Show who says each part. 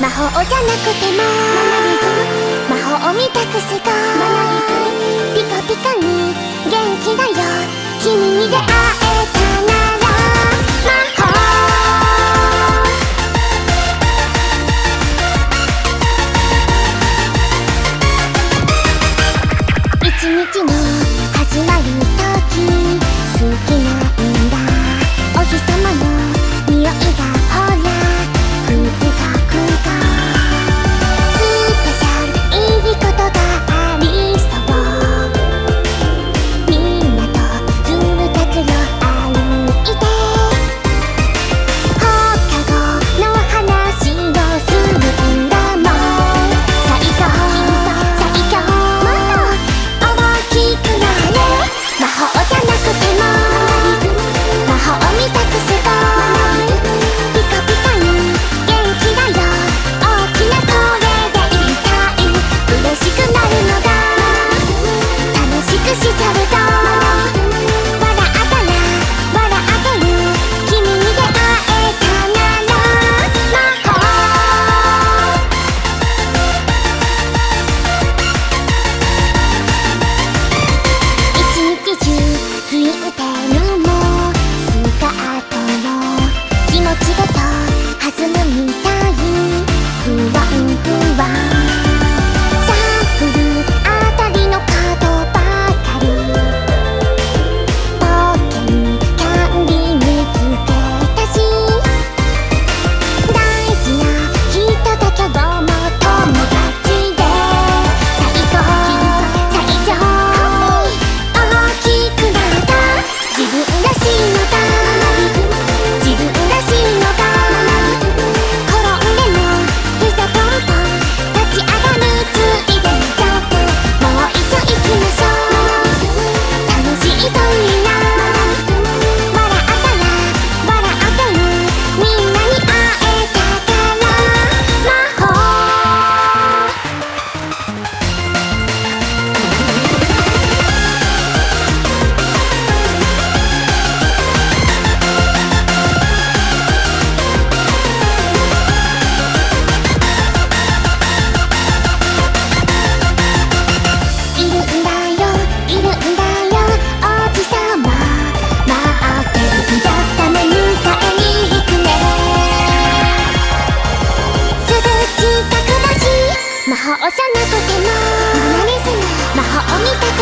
Speaker 1: 魔法じゃなくても。魔法を見たくすないピカピカに元気だよ。君に出会えたな一日の魔法じゃなくても。魔法みたく